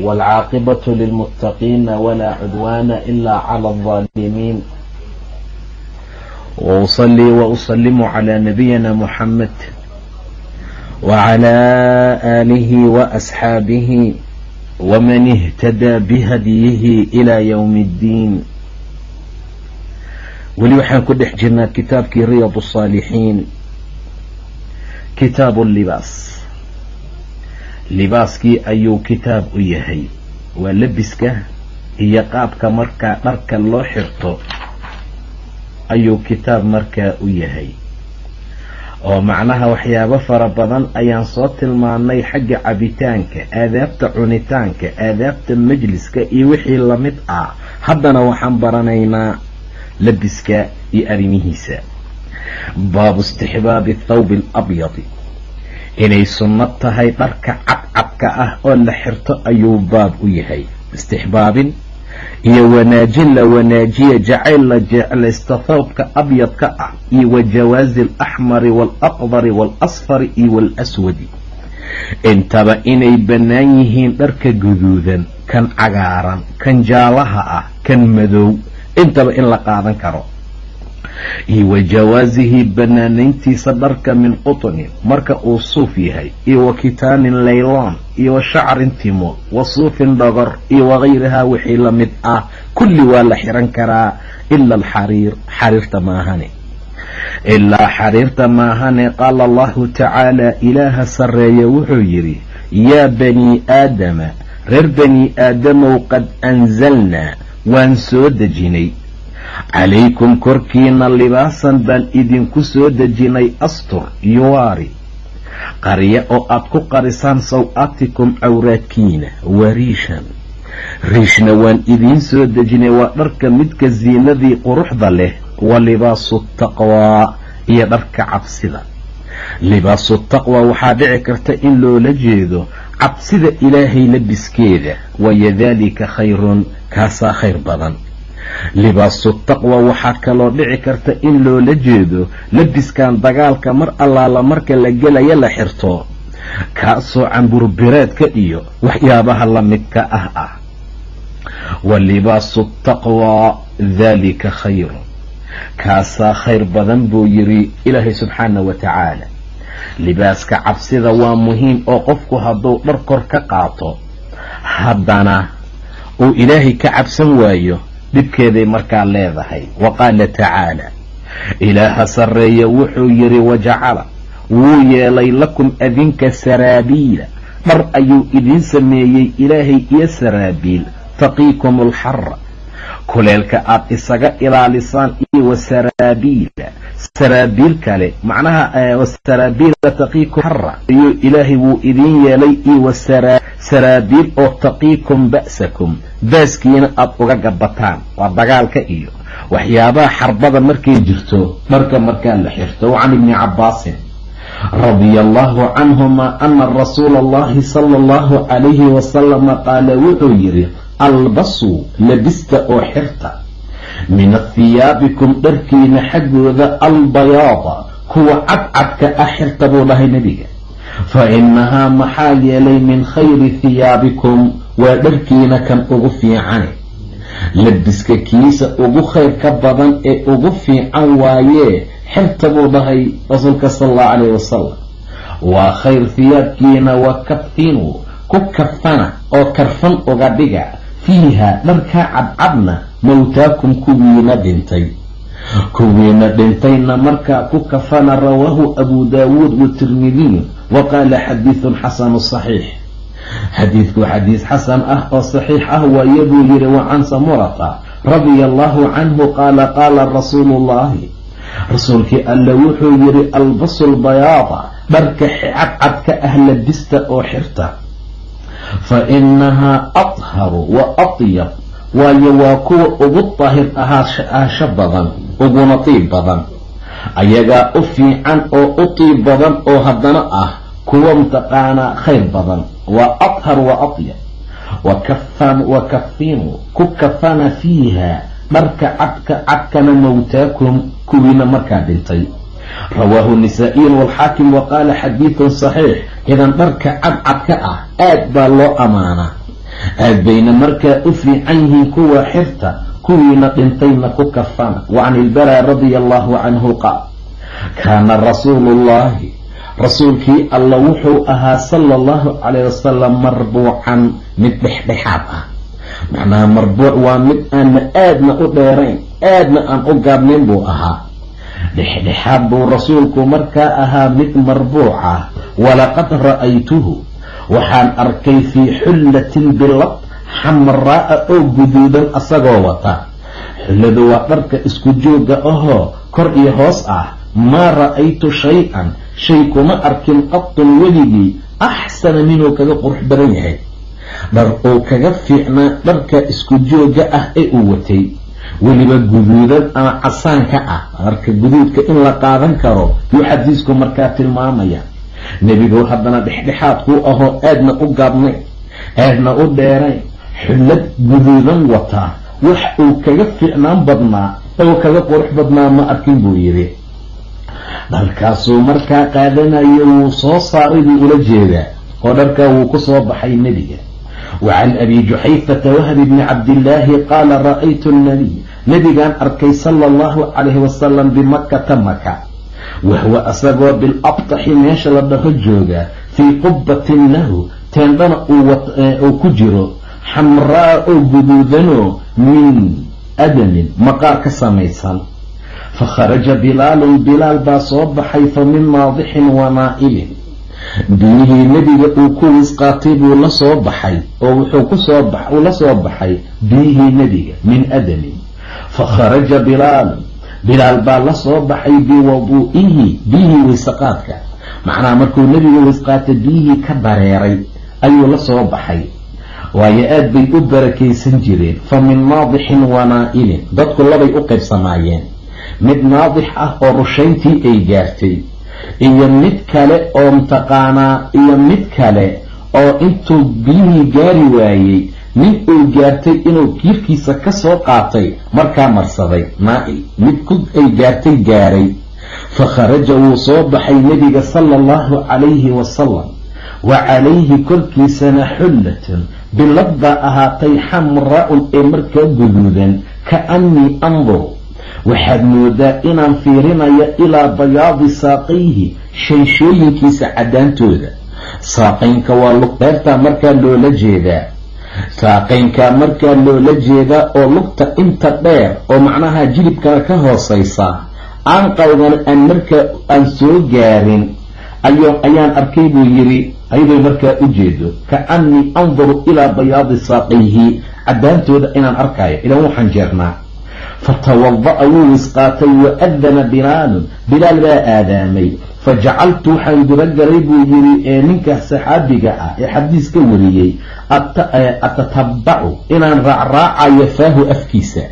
والعاقبة للمتقين ولا عدوان إلا على الظالمين وأصلي وأسلم على نبينا محمد وعلى آله وأصحابه ومن اهتدى بهديه إلى يوم الدين weli waxaan ku dhex jirnaa kitaabkii riyad الصاalixiin kitaabu libaas libaaskii ayuu kitaab u yahay. Waa lebiska iyo qaabka markaa dharka loo xirto ayuu kitaab markaa u yahay. Oo macnaha waxyaabo fara badan ayaan soo tilmaanay xagga cabitaanka aadaabta cunitaanka aadaabta majliska iyo wixii la mid ah. Haddana waxaan baranaynaa labiska iyo arrimihiisa. Baabu istixbaabi thawbi alabyadi inay sunno tahay dharka cadcadka ah oo la xirto ayuu baab u yahay. Istixbaabin iyo wanaajin la wanaajiya jacayl la jeclaysta thawbka abyadka ah iyo wa jawaazi alaxmari waalaqdari waalasfari iyo waalaswadi intaba inay bannaan yihiin dharka guduudan kan cagaaran kan jaalaha ah kan madow intaba in la qaadan karo iyo wa jawaasihi banaanayntiisa dharka min qutnin marka uu suuf yahay iyo wa kitaanin laylaan iyo wa shacrin timo wa suufin dhogor iyo wagayrihaa wixii la mid ah kulli waa la xiran karaa ila alxariir xariirta maahane ilaa xariirta maahane qaala allahu tacaala ilaaha sarreeye wuxuu yidhi yaa banii aadama reer banii aadamow qad anzalnaa waan soo dejinay calaykum korkiina libaasan baan idinku soo dejinay astur yuwaari. Qaryo oo aad ku qarisaan saw-atikum cawraadkiina wariishan. Riishna waan idiin soo dejinay waa dharka midka siinadii quruxda leh wa libaasu taqwaa iyo dharka cabsida. Libaasu taqwaa waxaa dhici karta in loola jeedo cabsida ilaahay labiskeeda waya daalika khayrun kaasaa khayr badan libaasu taqwa waxaa kaloo dhici karta in loola jeedo labiskan dagaalka mar allaala marka la gelaya la xirto. Kaasoo camburbireedka iyo waxyaabaha la midka ah ah. Wa libaasu taqwa daalika khayrun kaasaa khayr badan buu yidhi ilaahay subxaana wa tacaala. Libaaska cabsida waa muhiim oo qofku hadduu dhar kor ka qaato haddana uu ilaahay ka cabsan waayo dhibkeeday markaa leedahay. Wa qaala tacaala ilaaha sarreeye wuxuu yidhi wajacala wuu yeelay lakum adinka saraabiila. Dhar ayuu idiin sameeyey ilaahay iyo saraabiil. Taqiikum alxara kuleelka aad isaga ilaalisaan iyo wasaraabiila saraabiil kale macnaha wasaraabiila taqiikum xara ayuu ilaahay wuu idiin yeelay iyo wasaraabiil oo taqiikum ba'sakum. Baaskiina aada uga gabataan waa dagaalka iyo waxyaabaha xarbada markay jirto dharka markaa la xirto. Can ibni cabaasin radia allahu canhuma ana rasuula allahi sala allahu calayhi wasalama qaala wuxuu yidhi albasuu labista oo xirta. Min hiyaabikum dharkiina xaggooda albayaada kuwa cadcadka ah xirta buu dhahay nebiga. Fa inahaa maxaa yeelay min khayri hiyaabikum waa dharkiina kan ugu fiicane labiska kiisa ugu khayr ka badan ee ugu fiican waayee xirta buu dhahay rasuulka sala allahu calayh wasalam waa khayr hiyaabkiina wa kafinu ku kafana oo karfan uga dhiga fiiha dharkaa cadcadna mowtaakum kuwiina dhintay. Kuwiina dhintayna markaa ku kafana rawaahu abu daawuud watirmidiy wa qaala xadiidun xasanu saxiix. Xadiidku xadiis xasan ah oo saxiix ah waaye buu yihi wa can samurata radia allahu canhu qaala qaala rasuulu ullahi rasuulkii alle wuxuu yidhi albasu lbayaada dharka cadcadka ah labista oo xirta fa inahaa atharu wa atyab waayo waa kuwa ugu daahir ahaasho badan uguna tiib badan ayagaa u fiican oo u tiib badan oo haddana ah kuwa mtaqaanaa khayr badan waa athar wa atyab wa kafinu ku kafana fiiha dharka cadka cadkana mawtaakum kuwiina markaa dhintay rawaahu nisaa'iyu walxaakim wa qaala xadiidun saxiix idan dharka cadcadka ah aad baa loo ammaanaa aad bayna markaa u fiican yihiin kuwa xirta kuwiina dhintayna ku kafana wa can ilbaraa radia allahu canhu qaal kaana rasuulu ullaahi rasuulkii alla wuxuu ahaa sala allahu calayh wasalam marbuucan mid dhexdhexaad ah. Macnaha marbuuc waa mid aanna aadna u dheerayn aadna aan u gaabnayn buu ahaa dhexdhexaad buu rasuulku markaa ahaa mid marbuuc ah. Walaqad ra'aytuhu waxaan arkay fii xullatin bilad xamraa'a oo guduudan asagoo wata. Xulladu waa dharka isku jooga ahoo kor iyo hoos ah. Maa ra'aytu shay-an shay kuma arkin qadun weligii axsana minuu kaga qurux badan yahay. Dhar uu kaga fiicnaa dharka isku jooga ah ee uu watay weliba guduudan ama casaanka ah dharka guduudka in la qaadan karo yuu xadiisku markaa tilmaamaya. Nebigu haddana dhexdhexaadkuu ahoo aadna u gaabnay aadna u dheerayn xullad guduudan wataa wax uu kaga fiicnaan badnaa oo kaga qurux badnaa ma arkin buu yidhi. Dharkaasuu markaa qaadanayo wuu soo saaray buu ula jeedaa oo dharkaa wuu ku soo baxay nebiga wa can abi juxayfata wahbi bni cabdillaahi qaala ra'aytu nabiy nebigaan arkay sala allahu calayhi wasalam bimakkata maka wahwa asagoo bilabtaxi meesha la dhaho jooga fii qubbatin lahu teendhana uu ku jiro xamraa oo guduudanoo min adamin maqaar ka samaysan fakharaja bilaalun bilaal baa soo baxay fa min naadixin wa biyihii nebiga uu ku wisqaatay buu la soo baxay oo wuxuu ku soo la soo baxay biyihii nebiga min adamin fakharaja bilaalun bilaal. Baa la soo baxay biwaduu'ihi biyihii wisaqaadka macnaha markuu nebiga wisqaatay biyihii ka dareeray ayuu la soo baxay. Waayo aad bay u barakaysan jireen fa min naadixin wa naa'ilin dadku labay u qaybsamaayeen. Mid naadix ah oo rushayntii ay gaartay iyo mid kale oo mtaqaanaa iyo mid kale oo intuu biyihii gaari waayey nin uu gaartay inuu kiirkiisa ka soo qaatay markaa marsaday. Naa-il mid ku ay gaartay gaaray. Fa kharaja wuu soo baxay nebiga sala allahu calayhi wasalam wa calayhi korkiisana xullatun bilad baa ahaatay xamraa-un ee markaa guduudan ka annii andur waxaad moodaa inaan fiirinayo ilaa bayaadi saaqayhi shayshooyinkiisa caddaantooda. Saaqaynka waa lugdheertaa markaa loola jeedaa. Saaqaynkaa markaa loola jeedaa oo lugta inta dheer oo macnaha jilibkana ka hoosaysa aan qawdana aan markaa aan soo gaarin ayaan arkay buu yidhi ayadoo markaa u jeedo ka annii anduru ilaa bayaadi saaqayhi caddaantooda inaan arkayo ilaan waxaan jeernaa fatawada'a wuu wisqaatay wa adana bilaalun bilaal baa aadaamay fajacaltu waxaan gudagalay buu yidhi ee ninkaas saxaabiga ah ee xadiiska wariyey atatabacu inaan raacraacayo faahu afkiisa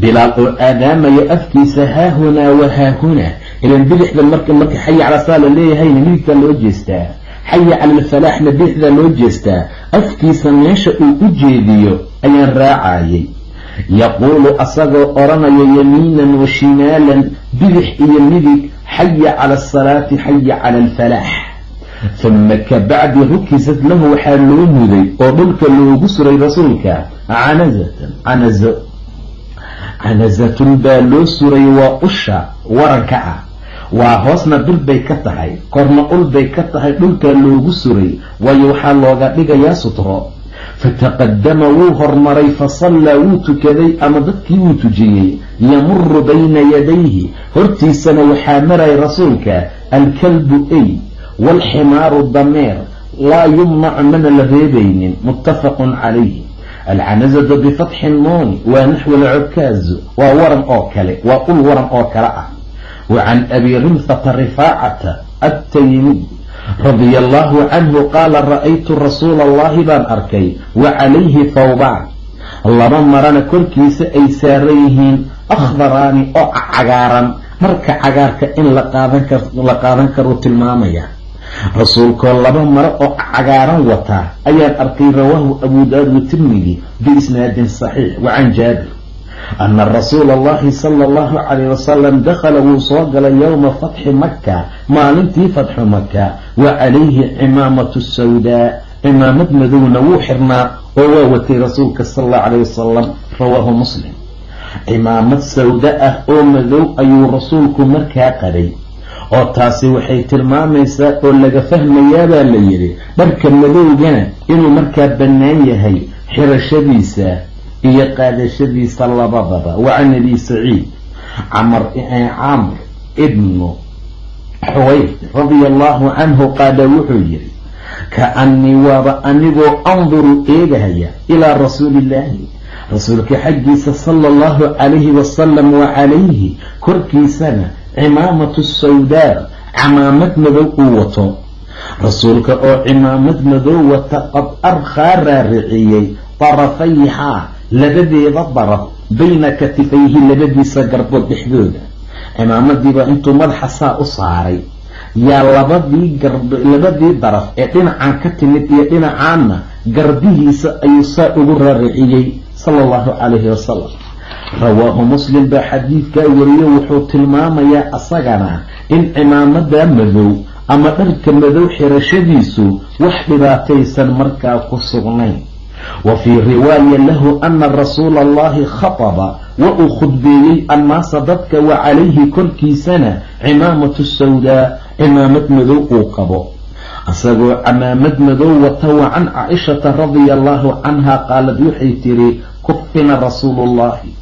bilaal oo aadaamayo afkiisa haahunaa wa haahunaa ilan bidixda marka marka xaya cala saa la leeyahayna midigtaa loo jeestaa xaya cala alfalaaxna bidixdaa loo jeestaa afkiisa meesha uu u jeediyo ayaan raacayay yaquulu asagoo odhanaya yamiinan wa shimaalan bidix iyo midig xaya cala asalaati xaya cala alfalaax. Huma kabacdi rukisat lahu waxaa loo muday oo dhulka loogu suray rasuulka canazatan canazo. Canazatun baa loo suray waa usha waranka ah. Waa hoosna bir bay ka tahay korna ul bay ka tahay dhulkaa loogu suray waayo waxaa looga dhigayaa sutro fataqadama wuu hormaray fasallaa wuu tukaday ama dadkii wuu tujiyey yamuru bayna yadayhi hortiisana waxaa maray rasuulka alkalbu ey waalximaaru dameer laa yumnacu mana la reebaynin muttafaqun calayhi alcanazatu bifatxi nuuni waa naxwi alcukaazu waa waran oo kale waa ul waran oo kale ah wa can abi rimhata rifaacata attaymiy radia allaahu canhu qaala ra'aytu rasuula allahi baan arkay wa calayhi thawbaan laba marana korkiisa ay saaran yihiin akhdaraani oo cagaaran marka cagaarka in la qaadan karuu tilmaamaya. Rasuulkoo laba maro oo cagaaran wataa ayaan arkay rawaahu abu daawud watirmidi biisnaadin saxiix wa can jaabir ana rasuula allahi sala allahu calayh wasalam dakhala wuu soo galay yowma fatxi maka maalintii fatxu maka wa calayhi cimaamatu sawdaa cimaamad madowna wuu xirnaa oo waa watay rasuulka sala allahu calayh wasalam rawaahu muslim cimaamad sawda ah oo madow ayuu rasuulku markaa qaday oo taasi waxay tilmaamaysaa oo laga fahmayaabaa la yidhi dharka madowgana inuu markaa bannaan yahay xirashadiisa iyo qaadashadiisa labadaba. Wa can abi saciid camr camr ibnu xuwayr radia allahu canhu qaala wuxuu yidhi ka-annii waaba anigoo anduru eegahaya ilaa rasuulillaahi. Rasuulka xaggiisa sala allahu calayhi wasalam wa calayhi korkiisana cimaamatu sawdaa cimaamad madow uu wato. Rasuulka oo cimaamad madow wata qad arkhaa raariciyey darafayhaa labadeeda daraf bayna katifayhi labadiisa garbood dhexdooda cimaamadiibaa intuu madaxa saa u saaray yaa labadii labadii daraf ee dhinacan ka timid iyo dhinacaanna garbihiisa ayuu saa ugu raariciyey sala allahu calayhi wasalam rawaahu muslim baa xadiidkaa wariyo wuxuu tilmaamayaa asagana in cimaamada madow ama dharka madow xirashadiisu wax dhibaataysan markaa ku sugnayn wa fii riwaaya lahu ana rasuula allahi khataba wa uu khudbeeyey annaasa dadka wa calayhi korkiisana cimaamatu sawdaa cimaamad madow uu qabo isagoo cimaamad madow wata wa can caaishata radia allahu canha qaalad waxay tiri kufina rasuulu ullahi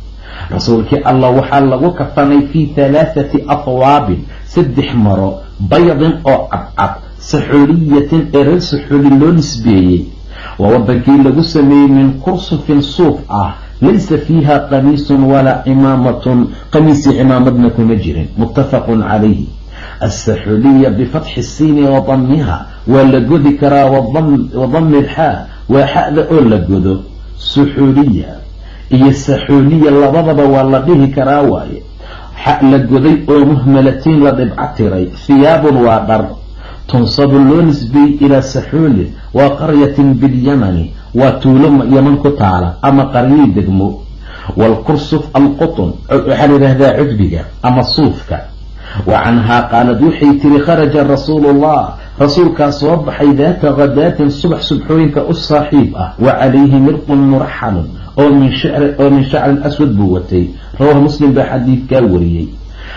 rasuulkii allah waxaa lagu kafanay fii halaathati afwaabin saddex maro baydin oo cadcad saxuuliyatin ee reer saxuuli loo nisbeeyey waa wadankii lagu sameeyey min kursufin suuf ah. Laysa fiiha qamiisun walaa cimaamatun qamiisii cimaamadna kuma jirin. Muttafaqun calayhi. Asaxuuliya bifatxi siini wa damiha waa la godi karaa wadami lxaa. Waa xa'da oo la godo. Suxuuliya. Iyo saxuuliya labadaba waa la dhihi karaa waaye. Xa la goday oo muhmalatiin la dhibco tiray. Hiyaabun waa dhar tunsabu loo nisbeeyey ilaa saxuulin waa qaryatin bilyamani waa tuulo yaman ku taala ama qaryii degmo. Waalkursuf alqutun waxaa layidhahdaa cudbiga ama suufka. Wa canhaa qaalad waxay tiri kharaja rasuulu ullah rasuulkaa soo baxay daata khadaatin subax subxooyinka u saaxiib ah wa calayhi mirqun muraxalun oo min shacrin aswad buu watay. Rawaahu muslim baa xadiidkaa wariyey.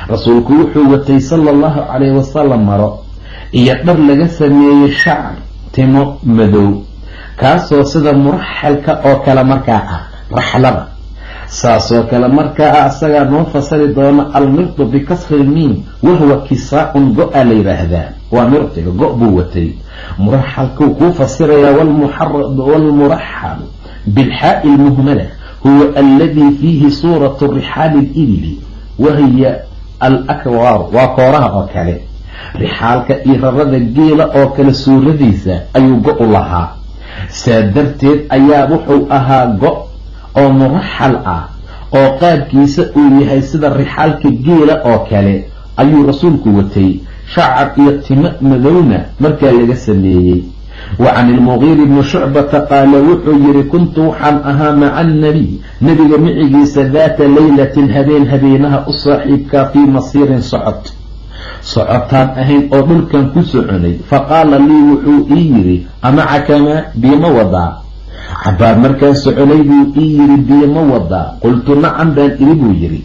Rasuulku wuxuu watay sala allahu calayhi wasalam maro iyo dhar laga sameeyey shacr timo madow kaasoo sida muraxalka oo kale markaa ah raxlada. Saasoo kale markaa ah isagaa noo fasali doona almirdu bikasri lmiin wahuwa kisaa-un go-a la yidhaahdaa. Waa mirdiga go- buu watay muraxalkuu kuu fasirayaa waalmuraxalu bilxaa'i lmuhmala huwa aladii fiihi suuratu rixaali libili wahiya alakwaar waa kooraha oo kale rixaalka iyo rarada geela oo kale suuradiisa ayuu go-u lahaa. Saa darteed ayaa wuxuu ahaa go- oo muraxal ah oo qaabkiisa uu yahay sida rixaalka geela oo kale ayuu rasuulku watay shacar iyo timo madowna markaa laga sameeyey. Wa can ilmugiiri bni shucbata qaala wuxuu yihi kuntu waxaan ahaa maca annabiy nebiga micigiisa daata laylatin habeen habeenaha u saaxiibkaa fii masiirin socod socotaan ahayn oo dhulkan ku soconay. Faqaala lii wuxuu ii yidhi amacakamaa biima wadaa. Cabaar markaan soconay buu ii yidhi biima wadaa. Qultu nacan baan iri buu yidhi.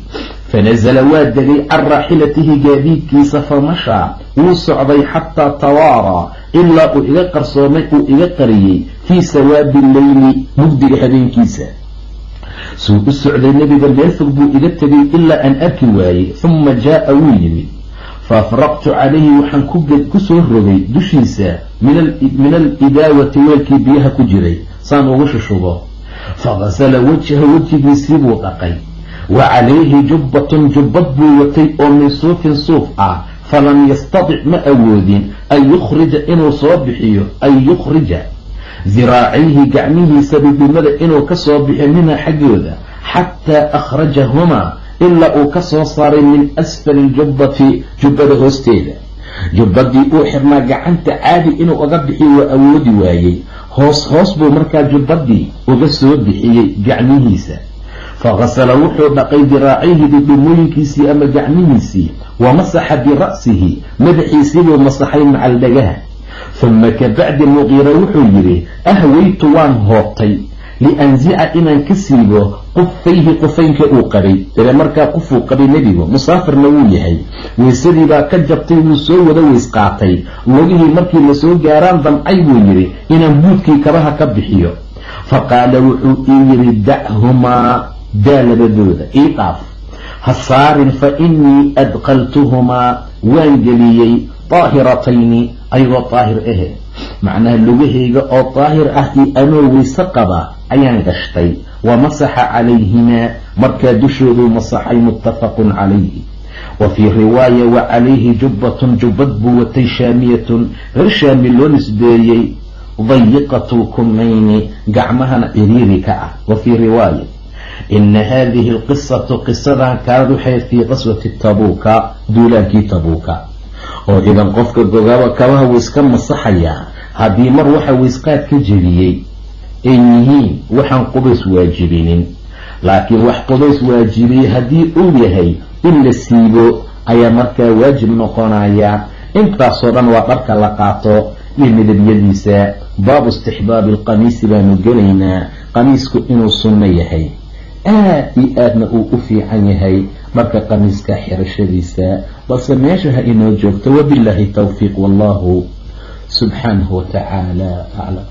Fanasala waa degay can raaxilatihi gaadiidkiisa famashaa wuu socday xataa tawaaraa ilaa uu iga qarsoomay uu iga qariyey fii sawaabi leyli mugdiga habeenkiisa. Suu u socday nebiga meel fog buu iga tegay ilaa aan arki waayey huma jaa-a wuu yimid faafraqtu calayhi waxaan ku soo rogay dushiisa min alidaawati weelkii biyaha ku jiray saan ugu shushubo faqasala wajha wejigiisii buu dhaqay wa calayhi jubbatun jubbad buu watay oo min suufin suuf ah falam yastatic ma awoodin an yukhrija inuu soo bixiyo an yukhrija ziraacayhi gacmihiisa dhudhumada inuu ka soo bixiyo minha xaggooda xataa akhrajahumaa ilaa uu ka soo saaray min asfali ljubbati jubbada hoosteeda. Jubbadii uu xirnaa gacanta caadi inuu uga bixiyo waa awoodi waayey. Hoos hoos buu markaa jubbadii uga soo bixiyey gacmihiisa. Faghasala wuxuu dhaqay diraacayhi dhudhumooyinkiisii ama gacmihiisii wa masaxa bira'sihi madaxiisiibuu masaxay macal dhagaha. Huma kabacdi muqiira wuxuu yidhi ahweytu waan hoobtay lianzica inaan ka siibo qufayhi qufaynka uu qabay. Ile markaa qufuu qabay nebigu. Musaafirna wuu yahay. Weysadii baa ka jabtay wuu soo wada weys qaatay lugihii markii la soo gaaraan damcay buu yidhi inaan buudkii kabaha ka bixiyo. Fa qaala wuxuu ii yidhi dachumaa daa labadooda ii dhaaf. Ha saarin fa innii adqaltuhumaa waan geliyey daahiratayni ayagoo daahir ahe macnaha lugahayga oo daahir ah io anoo weyse qaba ayaan gashtay wa masaxa calayhimaa markaa dushooduu masaxay muttafaqun calayhi wa fii riwaaya wa calayhi jubbatun jubbad buu watay shaamiyatun reer shaami loo nisbeeyey dayiqatu lkumayni gacmahana ciriiri ka ah wa fii riwaaya ina hadihi alqisatu qisadan kaanad waxay fii qaswati tabuuka duulaankii tabuuka oo idan qofka gogaaba kabaha wuu iska masaxayaa haddii mar waxa weysqaad ka jebiyey ay yihiin waxaan qubays waajibinin. Laakiin wax qubays waajibiyey haddii uu yahay in la siibo ayaa markaa waajib noqonaya intaasoo dhan waa dharka la qaato iyo midabyadiisa. Baabu istixbaabi alqamiisi baanu gelaynaa qamiisku inuu sunno yahay. Aad iyo aadna uu u fiican yahay marka qamiiska xirashadiisa balse meesha ha inoo joogto wabilaahi towfiiq wallahu subxaanahu watacaala aclam